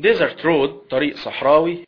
desert road طريق صحراوي.